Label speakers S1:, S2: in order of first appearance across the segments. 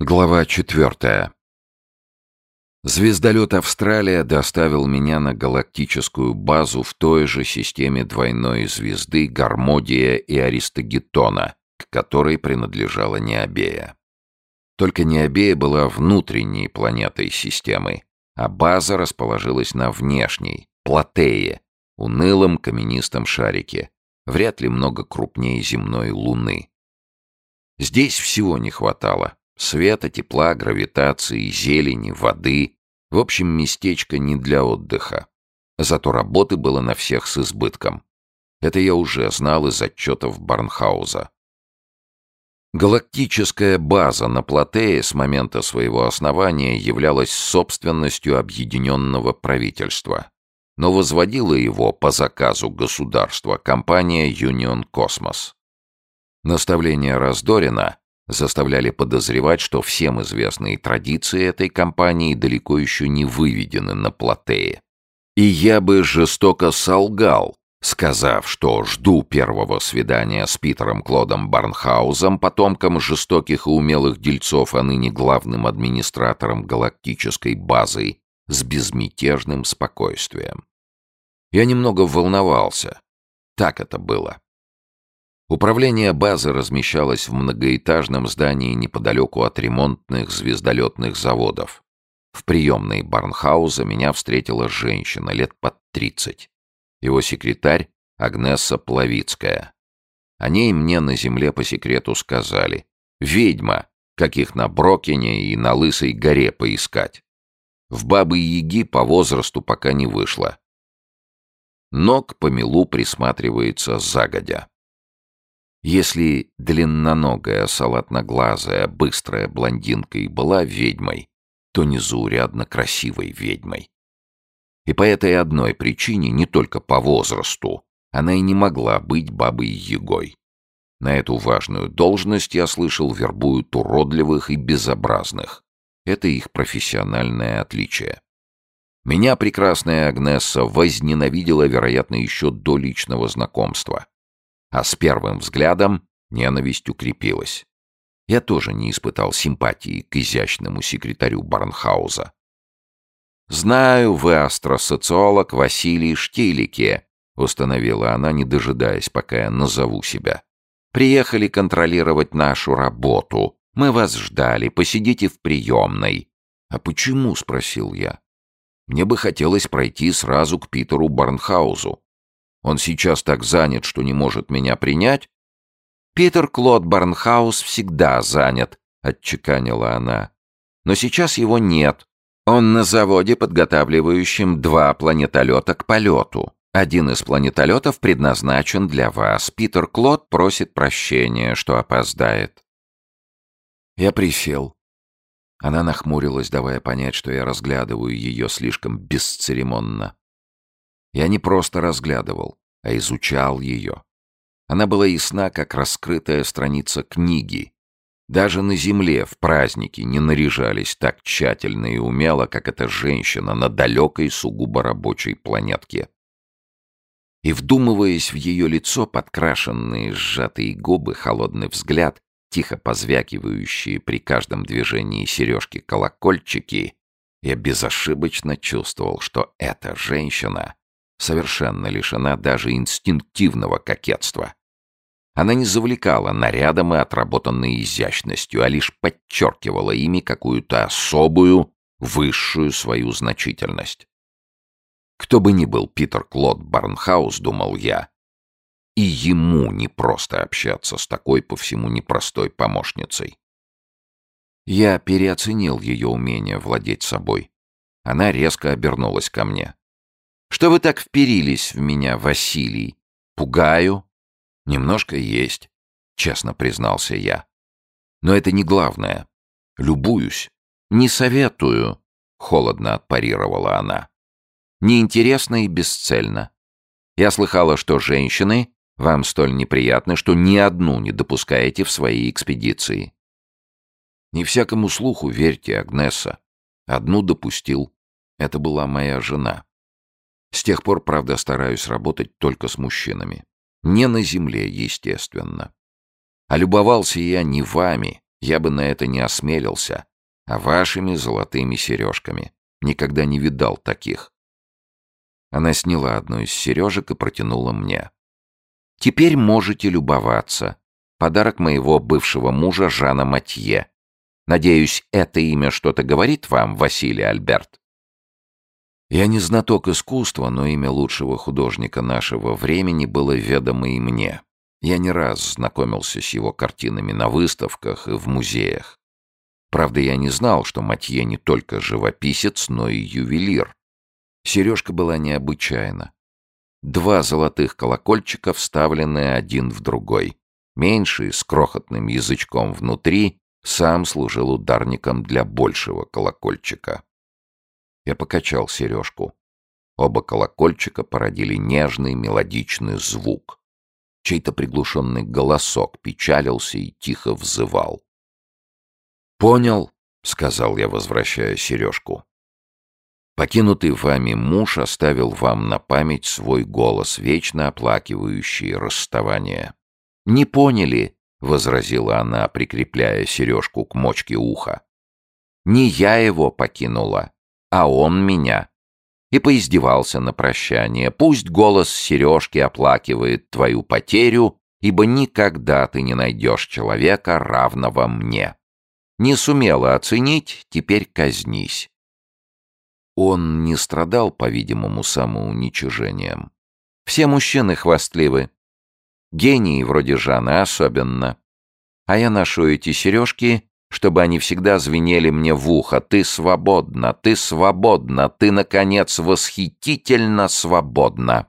S1: Глава четвертая. Звездолет «Австралия» доставил меня на галактическую базу в той же системе двойной звезды Гармодия и Аристогетона, к которой принадлежала Необея. Только Необея была внутренней планетой системы, а база расположилась на внешней, Платее, унылом каменистом шарике, вряд ли много крупнее земной Луны. Здесь всего не хватало Света, тепла, гравитации, зелени, воды. В общем, местечко не для отдыха. Зато работы было на всех с избытком. Это я уже знал из отчетов Барнхауза. Галактическая база на Платее с момента своего основания являлась собственностью объединенного правительства, но возводила его по заказу государства компания Union Cosmos. Наставление Раздорина заставляли подозревать, что всем известные традиции этой компании далеко еще не выведены на Платее. И я бы жестоко солгал, сказав, что жду первого свидания с Питером Клодом Барнхаузом, потомком жестоких и умелых дельцов, а ныне главным администратором галактической базы, с безмятежным спокойствием. Я немного волновался. Так это было. Управление базы размещалось в многоэтажном здании неподалеку от ремонтных звездолетных заводов. В приемной Барнхауза меня встретила женщина лет под тридцать. Его секретарь Агнесса Плавицкая. О ней мне на земле по секрету сказали. Ведьма, каких на Брокине и на Лысой горе поискать. В Бабы-Яги по возрасту пока не вышла. Но к помелу присматривается загодя. Если длинноногая, салатноглазая, быстрая блондинка и была ведьмой, то незаурядно красивой ведьмой. И по этой одной причине, не только по возрасту, она и не могла быть бабой-ягой. На эту важную должность, я слышал, вербуют уродливых и безобразных. Это их профессиональное отличие. Меня прекрасная Агнесса возненавидела, вероятно, еще до личного знакомства а с первым взглядом ненависть укрепилась. Я тоже не испытал симпатии к изящному секретарю Барнхауза. «Знаю, вы астросоциолог Василий Штилике», — установила она, не дожидаясь, пока я назову себя. «Приехали контролировать нашу работу. Мы вас ждали. Посидите в приемной». «А почему?» — спросил я. «Мне бы хотелось пройти сразу к Питеру Барнхаузу. Он сейчас так занят, что не может меня принять?» «Питер Клод Барнхаус всегда занят», — отчеканила она. «Но сейчас его нет. Он на заводе, подготавливающем два планетолета к полету. Один из планетолетов предназначен для вас. Питер Клод просит прощения, что опоздает». Я присел. Она нахмурилась, давая понять, что я разглядываю ее слишком бесцеремонно. Я не просто разглядывал, а изучал ее. Она была ясна, как раскрытая страница книги. Даже на земле в праздники не наряжались так тщательно и умело, как эта женщина на далекой сугубо рабочей планетке. И, вдумываясь в ее лицо, подкрашенные сжатые губы, холодный взгляд, тихо позвякивающие при каждом движении сережки-колокольчики, я безошибочно чувствовал, что эта женщина совершенно лишена даже инстинктивного кокетства. Она не завлекала нарядом и отработанной изящностью, а лишь подчеркивала ими какую-то особую, высшую свою значительность. Кто бы ни был Питер Клод Барнхаус, думал я, и ему не просто общаться с такой по всему непростой помощницей. Я переоценил ее умение владеть собой. Она резко обернулась ко мне. Что вы так вперились в меня, Василий? Пугаю? Немножко есть, честно признался я. Но это не главное. Любуюсь. Не советую, холодно отпарировала она. Неинтересно и бесцельно. Я слыхала, что женщины вам столь неприятны, что ни одну не допускаете в свои экспедиции. Не всякому слуху верьте, Агнеса. Одну допустил. Это была моя жена. С тех пор, правда, стараюсь работать только с мужчинами. Не на земле, естественно. А любовался я не вами, Я бы на это не осмелился, а вашими золотыми сережками. Никогда не видал таких. Она сняла одну из сережек и протянула мне. «Теперь можете любоваться. Подарок моего бывшего мужа Жана Матье. Надеюсь, это имя что-то говорит вам, Василий Альберт?» Я не знаток искусства, но имя лучшего художника нашего времени было ведомо и мне. Я не раз знакомился с его картинами на выставках и в музеях. Правда, я не знал, что Матье не только живописец, но и ювелир. Сережка была необычайна. Два золотых колокольчика, вставленные один в другой. Меньший, с крохотным язычком внутри, сам служил ударником для большего колокольчика. Я покачал сережку. Оба колокольчика породили нежный мелодичный звук. Чей-то приглушенный голосок печалился и тихо взывал. «Понял», — сказал я, возвращая сережку. «Покинутый вами муж оставил вам на память свой голос, вечно оплакивающий расставание». «Не поняли», — возразила она, прикрепляя сережку к мочке уха. «Не я его покинула, а он меня. И поиздевался на прощание. Пусть голос сережки оплакивает твою потерю, ибо никогда ты не найдешь человека, равного мне. Не сумела оценить, теперь казнись. Он не страдал, по-видимому, самоуничижением. Все мужчины хвастливы. Гении вроде Жана особенно. А я ношу эти сережки чтобы они всегда звенели мне в ухо. «Ты свободна! Ты свободна! Ты, наконец, восхитительно свободна!»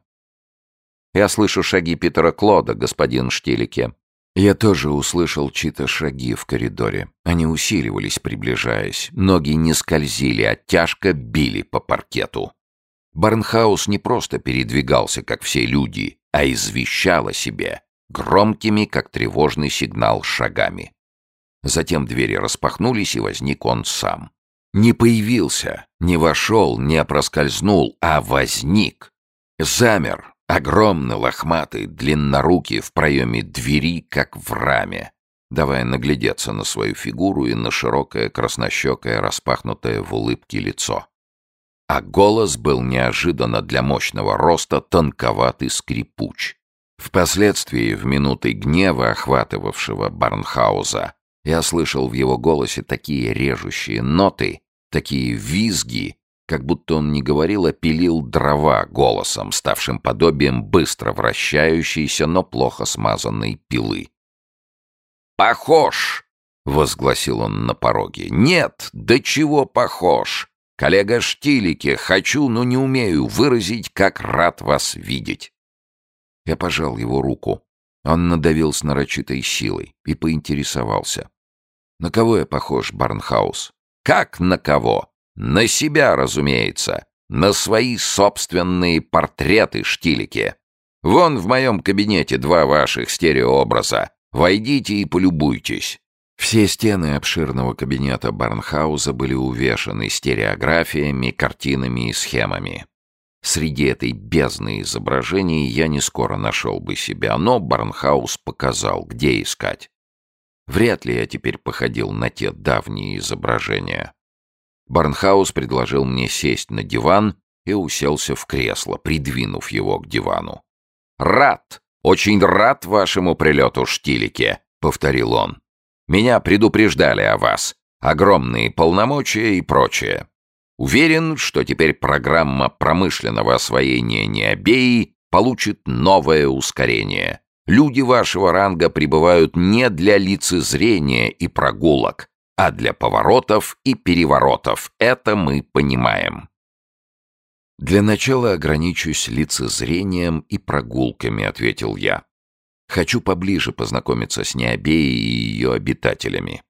S1: Я слышу шаги Питера Клода, господин Штилике. Я тоже услышал чьи-то шаги в коридоре. Они усиливались, приближаясь. Ноги не скользили, а тяжко били по паркету. Барнхаус не просто передвигался, как все люди, а извещал о себе громкими, как тревожный сигнал, шагами. Затем двери распахнулись, и возник он сам. Не появился, не вошел, не проскользнул, а возник. Замер, огромный, лохматый, длиннорукий в проеме двери, как в раме, давая наглядеться на свою фигуру и на широкое, краснощекое, распахнутое в улыбке лицо. А голос был неожиданно для мощного роста тонковатый скрипуч. Впоследствии, в минуты гнева, охватывавшего Барнхауза, я слышал в его голосе такие режущие ноты, такие визги, как будто он не говорил, а пилил дрова голосом, ставшим подобием быстро вращающейся, но плохо смазанной пилы. «Похож!» — возгласил он на пороге. «Нет, до чего похож! Коллега Штилике, хочу, но не умею выразить, как рад вас видеть!» Я пожал его руку. Он надавил с нарочитой силой и поинтересовался. На кого я похож, Барнхаус? Как на кого? На себя, разумеется. На свои собственные портреты, штилики. Вон в моем кабинете два ваших стереообраза. Войдите и полюбуйтесь. Все стены обширного кабинета Барнхауза были увешаны стереографиями, картинами и схемами. Среди этой бездны изображений я не скоро нашел бы себя, но Барнхаус показал, где искать. Вряд ли я теперь походил на те давние изображения. Барнхаус предложил мне сесть на диван и уселся в кресло, придвинув его к дивану. «Рад! Очень рад вашему прилету, Штилике!» — повторил он. «Меня предупреждали о вас. Огромные полномочия и прочее. Уверен, что теперь программа промышленного освоения Необеи получит новое ускорение. Люди вашего ранга прибывают не для лицезрения и прогулок, а для поворотов и переворотов. Это мы понимаем. «Для начала ограничусь лицезрением и прогулками», — ответил я. «Хочу поближе познакомиться с Необеей и ее обитателями».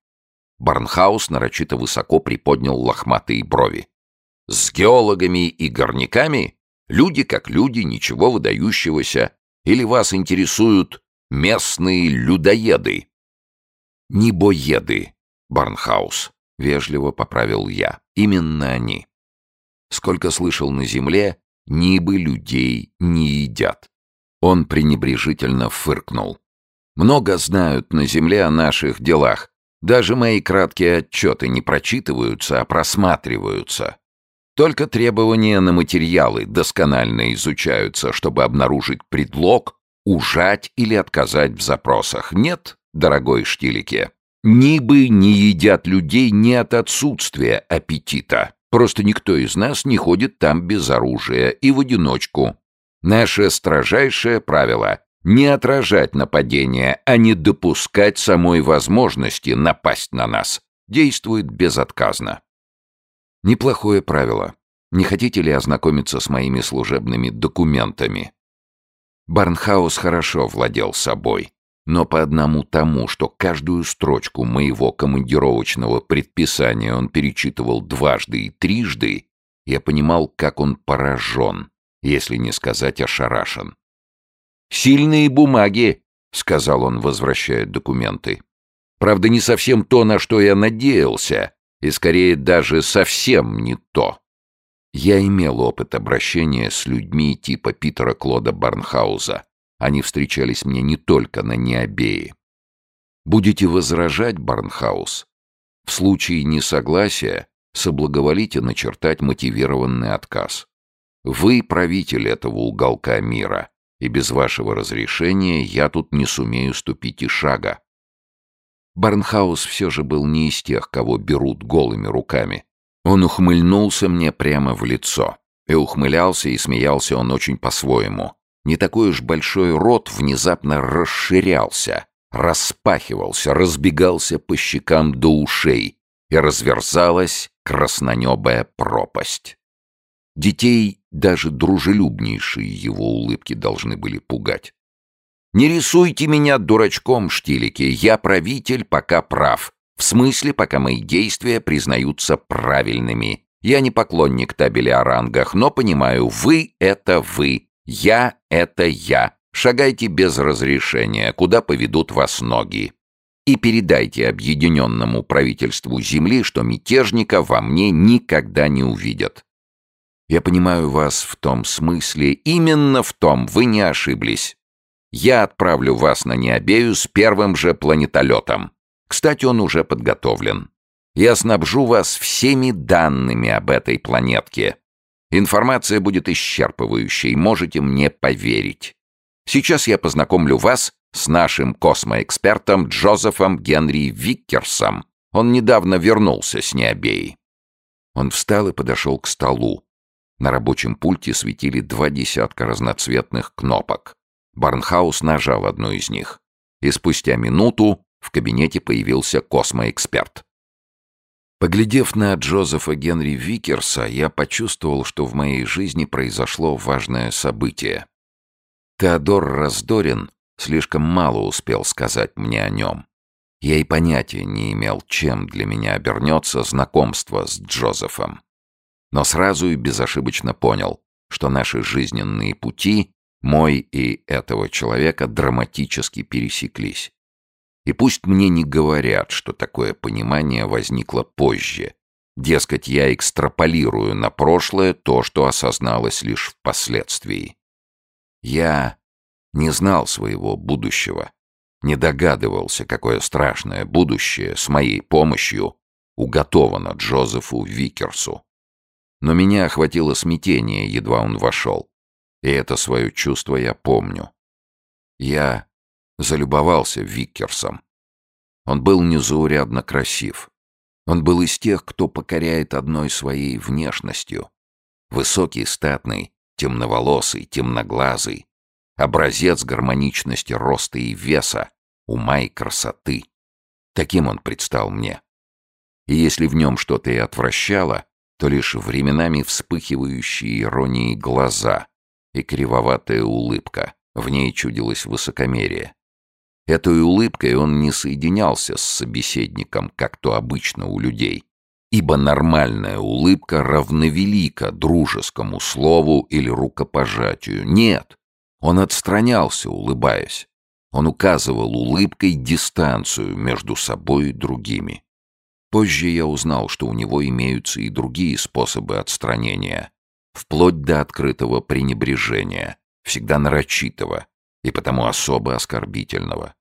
S1: Барнхаус нарочито высоко приподнял лохматые брови. «С геологами и горняками? Люди как люди, ничего выдающегося. Или вас интересуют местные людоеды?» «Небоеды, Барнхаус», — вежливо поправил я. «Именно они. Сколько слышал на земле, нибы людей не едят». Он пренебрежительно фыркнул. «Много знают на земле о наших делах. Даже мои краткие отчеты не прочитываются, а просматриваются. Только требования на материалы досконально изучаются, чтобы обнаружить предлог, ужать или отказать в запросах. Нет, дорогой Штилике, Нибы не едят людей не от отсутствия аппетита. Просто никто из нас не ходит там без оружия и в одиночку. Наше строжайшее правило — не отражать нападения, а не допускать самой возможности напасть на нас. Действует безотказно. Неплохое правило. Не хотите ли ознакомиться с моими служебными документами? Барнхаус хорошо владел собой. Но по одному тому, что каждую строчку моего командировочного предписания он перечитывал дважды и трижды, я понимал, как он поражен, если не сказать ошарашен. «Сильные бумаги», — сказал он, возвращая документы. «Правда, не совсем то, на что я надеялся, и скорее даже совсем не то». Я имел опыт обращения с людьми типа Питера Клода Барнхауза, они встречались мне не только на Необее. Будете возражать, Барнхаус? В случае несогласия соблаговолите начертать мотивированный отказ. Вы правитель этого уголка мира, и без вашего разрешения я тут не сумею ступить и шага. Барнхаус все же был не из тех, кого берут голыми руками. Он ухмыльнулся мне прямо в лицо. И ухмылялся, и смеялся он очень по-своему не такой уж большой рот внезапно расширялся, распахивался, разбегался по щекам до ушей, и разверзалась краснонебая пропасть. Детей даже дружелюбнейшие его улыбки должны были пугать. «Не рисуйте меня дурачком, штилики, я правитель, пока прав, в смысле, пока мои действия признаются правильными. Я не поклонник табели о рангах, но понимаю, вы — это вы, я — это я. Шагайте без разрешения, куда поведут вас ноги. И передайте объединенному правительству Земли, что мятежника во мне никогда не увидят. Я понимаю вас в том смысле, именно в том вы не ошиблись. Я отправлю вас на Необею с первым же планетолетом. Кстати, он уже подготовлен. Я снабжу вас всеми данными об этой планетке. Информация будет исчерпывающей, можете мне поверить. Сейчас я познакомлю вас с нашим космоэкспертом Джозефом Генри Виккерсом. Он недавно вернулся с Необеи. Он встал и подошел к столу. На рабочем пульте светили два десятка разноцветных кнопок. Барнхаус нажал одну из них. И спустя минуту в кабинете появился космоэксперт. Поглядев на Джозефа Генри Викерса, я почувствовал, что в моей жизни произошло важное событие. Теодор Раздорин слишком мало успел сказать мне о нем. Я и понятия не имел, чем для меня обернется знакомство с Джозефом. Но сразу и безошибочно понял, что наши жизненные пути, мой и этого человека, драматически пересеклись. И пусть мне не говорят, что такое понимание возникло позже. Дескать, я экстраполирую на прошлое то, что осозналось лишь впоследствии. Я не знал своего будущего, не догадывался, какое страшное будущее с моей помощью уготовано Джозефу Викерсу. Но меня охватило смятение, едва он вошел. И это свое чувство я помню. Я залюбовался Виккерсом. Он был незаурядно красив. Он был из тех, кто покоряет одной своей внешностью. Высокий, статный, темноволосый, темноглазый. Образец гармоничности роста и веса, ума и красоты. Таким он предстал мне. И если в нем что-то и отвращало, то лишь временами вспыхивающие иронией глаза и кривоватая улыбка. В ней чудилось высокомерие. Этой улыбкой он не соединялся с собеседником, как то обычно у людей, ибо нормальная улыбка равновелика дружескому слову или рукопожатию. Нет, он отстранялся, улыбаясь. Он указывал улыбкой дистанцию между собой и другими. Позже я узнал, что у него имеются и другие способы отстранения, вплоть до открытого пренебрежения, всегда нарочитого, и потому особо оскорбительного.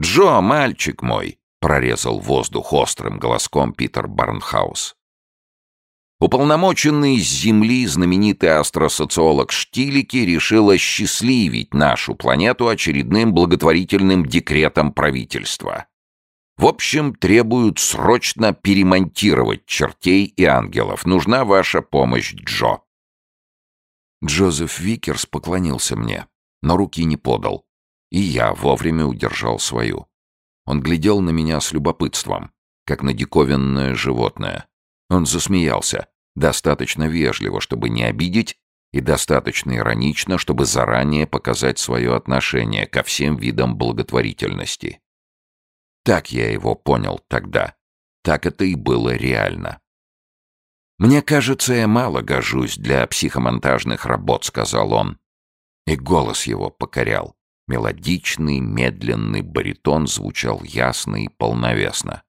S1: «Джо, мальчик мой, — прорезал воздух острым голоском Питер Барнхаус. Уполномоченный с Земли знаменитый астросоциолог Штилики решил осчастливить нашу планету очередным благотворительным декретом правительства. В общем, требуют срочно перемонтировать чертей и ангелов. Нужна ваша помощь, Джо. Джозеф Викерс поклонился мне, но руки не подал. И я вовремя удержал свою. Он глядел на меня с любопытством, как на диковинное животное. Он засмеялся, достаточно вежливо, чтобы не обидеть, и достаточно иронично, чтобы заранее показать свое отношение ко всем видам благотворительности. Так я его понял тогда. Так это и было реально. «Мне кажется, я мало гожусь для психомонтажных работ», — сказал он. И голос его покорял. Мелодичный, медленный баритон звучал ясно и полновесно.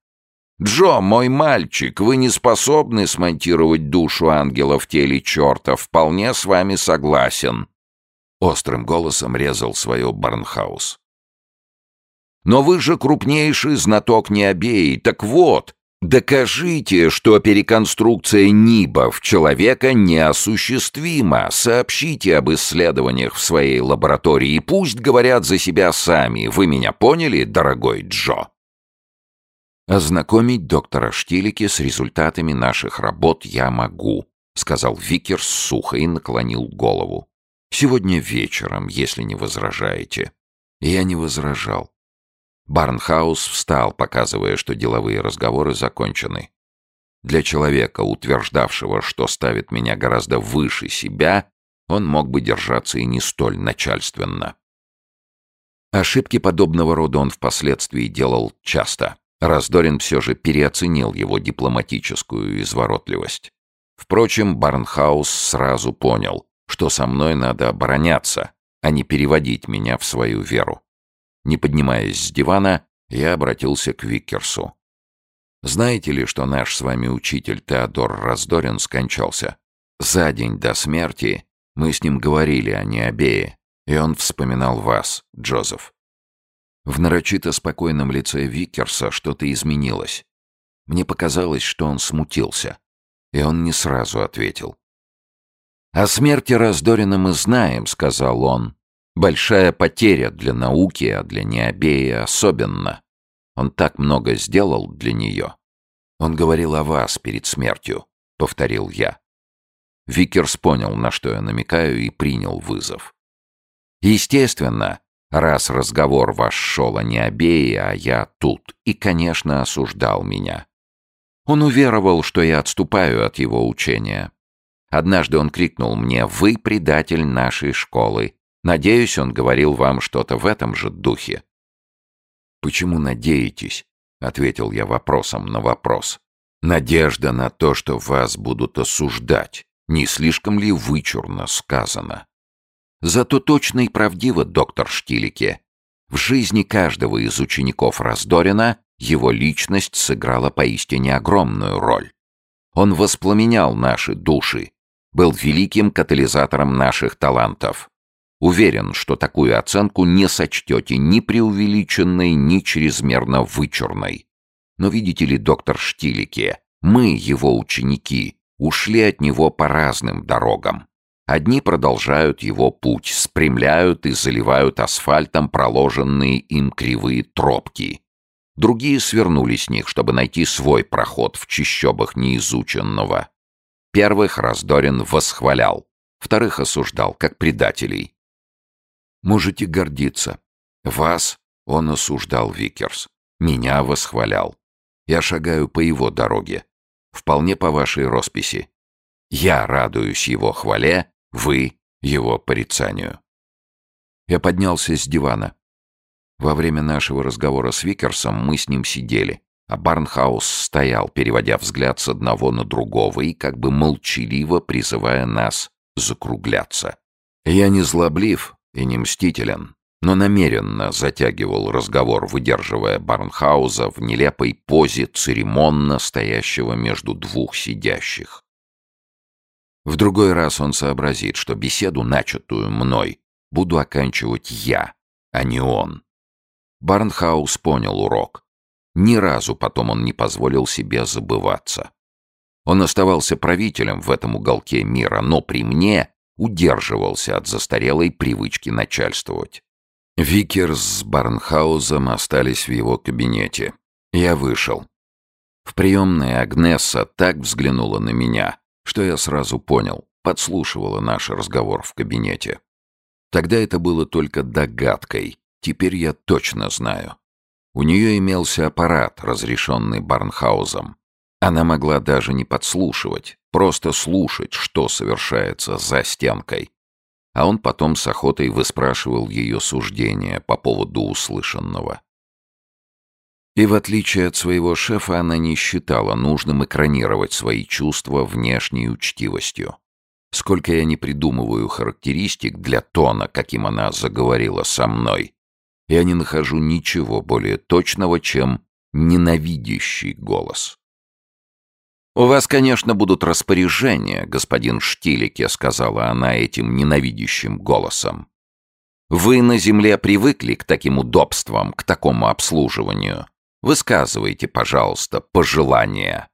S1: «Джо, мой мальчик, вы не способны смонтировать душу ангела в теле черта. Вполне с вами согласен». Острым голосом резал свое Барнхаус. «Но вы же крупнейший знаток Необеи. Так вот, докажите, что переконструкция НИБов человека неосуществима. Сообщите об исследованиях в своей лаборатории и пусть говорят за себя сами. Вы меня поняли, дорогой Джо?» «Ознакомить доктора Штилики с результатами наших работ я могу», — сказал Викерс сухо и наклонил голову. «Сегодня вечером, если не возражаете». Я не возражал. Барнхаус встал, показывая, что деловые разговоры закончены. Для человека, утверждавшего, что ставит меня гораздо выше себя, он мог бы держаться и не столь начальственно. Ошибки подобного рода он впоследствии делал часто. Раздорин все же переоценил его дипломатическую изворотливость. Впрочем, Барнхаус сразу понял, что со мной надо обороняться, а не переводить меня в свою веру. Не поднимаясь с дивана, я обратился к Виккерсу. «Знаете ли, что наш с вами учитель Теодор Раздорин скончался? За день до смерти мы с ним говорили о Необее, и он вспоминал вас, Джозеф. В нарочито спокойном лице Викерса что-то изменилось. Мне показалось, что он смутился, и он не сразу ответил. «О смерти Раздорина мы знаем», — сказал он. «Большая потеря для науки, а для Необея особенно. Он так много сделал для нее». «Он говорил о вас перед смертью», — повторил я. Викерс понял, на что я намекаю, и принял вызов. Естественно, раз разговор ваш шел о Необее, а я тут, и, конечно, осуждал меня. Он уверовал, что я отступаю от его учения. Однажды он крикнул мне «Вы предатель нашей школы». Надеюсь, он говорил вам что-то в этом же духе. «Почему надеетесь?» — ответил я вопросом на вопрос. «Надежда на то, что вас будут осуждать. Не слишком ли вычурно сказано?» Зато точно и правдиво, доктор Штилике. В жизни каждого из учеников Раздорина его личность сыграла поистине огромную роль. Он воспламенял наши души, был великим катализатором наших талантов. Уверен, что такую оценку не сочтете ни преувеличенной, ни чрезмерно вычурной. Но видите ли, доктор Штилике, мы, его ученики, ушли от него по разным дорогам. Одни продолжают его путь, спрямляют и заливают асфальтом проложенные им кривые тропки. Другие свернули с них, чтобы найти свой проход в чищобах неизученного. Первых Раздорин восхвалял, вторых осуждал, как предателей. Можете гордиться. Вас он осуждал, Викерс. Меня восхвалял. Я шагаю по его дороге. Вполне по вашей росписи. Я радуюсь его хвале, вы его порицанию. Я поднялся с дивана. Во время нашего разговора с Викерсом мы с ним сидели, а Барнхаус стоял, переводя взгляд с одного на другого и как бы молчаливо призывая нас закругляться. Я не злоблив и не мстителен, но намеренно затягивал разговор, выдерживая Барнхауза в нелепой позе церемонно стоящего между двух сидящих. В другой раз он сообразит, что беседу, начатую мной, буду оканчивать я, а не он. Барнхаус понял урок. Ни разу потом он не позволил себе забываться. Он оставался правителем в этом уголке мира, но при мне удерживался от застарелой привычки начальствовать. Викерс с Барнхаузом остались в его кабинете. Я вышел. В приемной Агнесса так взглянула на меня, что я сразу понял, подслушивала наш разговор в кабинете. Тогда это было только догадкой, теперь я точно знаю. У нее имелся аппарат, разрешенный Барнхаузом. Она могла даже не подслушивать, просто слушать, что совершается за стенкой. А он потом с охотой выспрашивал ее суждения по поводу услышанного. И в отличие от своего шефа, она не считала нужным экранировать свои чувства внешней учтивостью. Сколько я не придумываю характеристик для тона, каким она заговорила со мной, я не нахожу ничего более точного, чем ненавидящий голос. «У вас, конечно, будут распоряжения, господин Штилике», — сказала она этим ненавидящим голосом. «Вы на земле привыкли к таким удобствам, к такому обслуживанию. Высказывайте, пожалуйста, пожелания».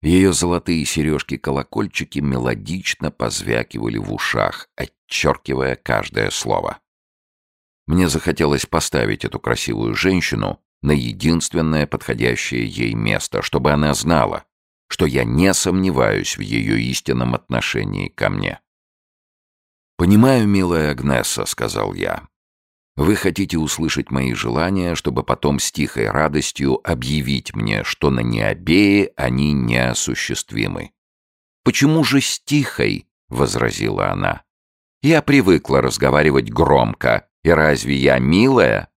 S1: Ее золотые сережки-колокольчики мелодично позвякивали в ушах, отчеркивая каждое слово. Мне захотелось поставить эту красивую женщину на единственное подходящее ей место, чтобы она знала, что я не сомневаюсь в ее истинном отношении ко мне. «Понимаю, милая Агнеса», — сказал я. Вы хотите услышать мои желания, чтобы потом с тихой радостью объявить мне, что на Необее они неосуществимы. «Почему же с тихой?» — возразила она. «Я привыкла разговаривать громко, и разве я милая?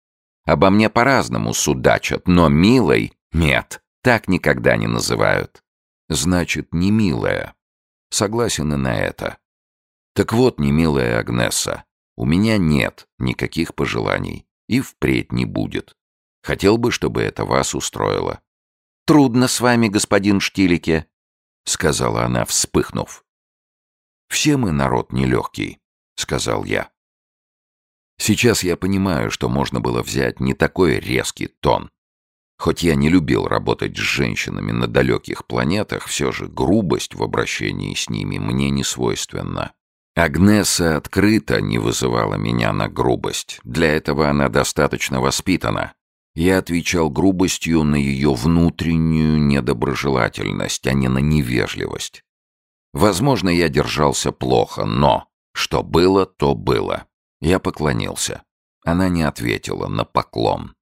S1: Обо мне по-разному судачат, но милой нет, так никогда не называют. Значит, не милая. Согласен и на это. Так вот, не милая Агнеса, у меня нет никаких пожеланий. И впредь не будет. Хотел бы, чтобы это вас устроило. «Трудно с вами, господин Штилике», — сказала она, вспыхнув. «Все мы народ нелегкий», — сказал я. Сейчас я понимаю, что можно было взять не такой резкий тон. Хоть я не любил работать с женщинами на далеких планетах, все же грубость в обращении с ними мне не свойственна. Агнеса открыто не вызывала меня на грубость. Для этого она достаточно воспитана. Я отвечал грубостью на ее внутреннюю недоброжелательность, а не на невежливость. Возможно, я держался плохо, но что было, то было. Я поклонился. Она не ответила на поклон.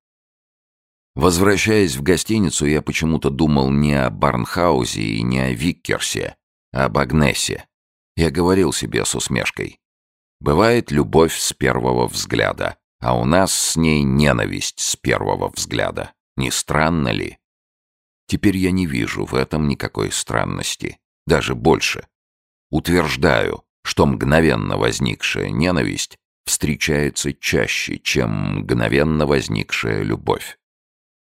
S1: Возвращаясь в гостиницу, я почему-то думал не о Барнхаузе и не о Виккерсе, а об Агнесе. Я говорил себе с усмешкой. Бывает любовь с первого взгляда, а у нас с ней ненависть с первого взгляда. Не странно ли? Теперь я не вижу в этом никакой странности. Даже больше. Утверждаю, что мгновенно возникшая ненависть встречается чаще, чем мгновенно возникшая любовь.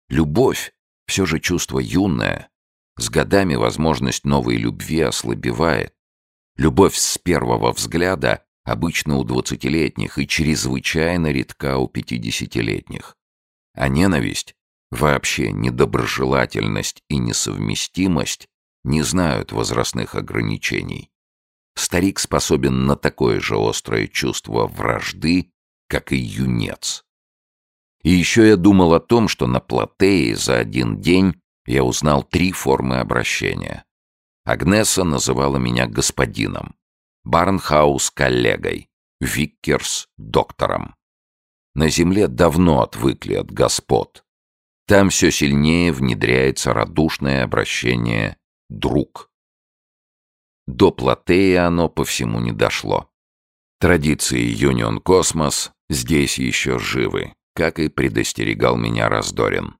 S1: Любовь — все же чувство юное. С годами возможность новой любви ослабевает. Любовь с первого взгляда обычно у двадцатилетних и чрезвычайно редка у пятидесятилетних. А ненависть, вообще недоброжелательность и несовместимость не знают возрастных ограничений. Старик способен на такое же острое чувство вражды, как и юнец. И еще я думал о том, что на Платее за один день я узнал три формы обращения. Агнеса называла меня господином, Барнхаус — коллегой, Виккерс — доктором. На земле давно отвыкли от господ. Там все сильнее внедряется радушное обращение «друг». До Платеи оно по всему не дошло. Традиции Юнион Космос здесь еще живы, как и предостерегал меня Раздорин.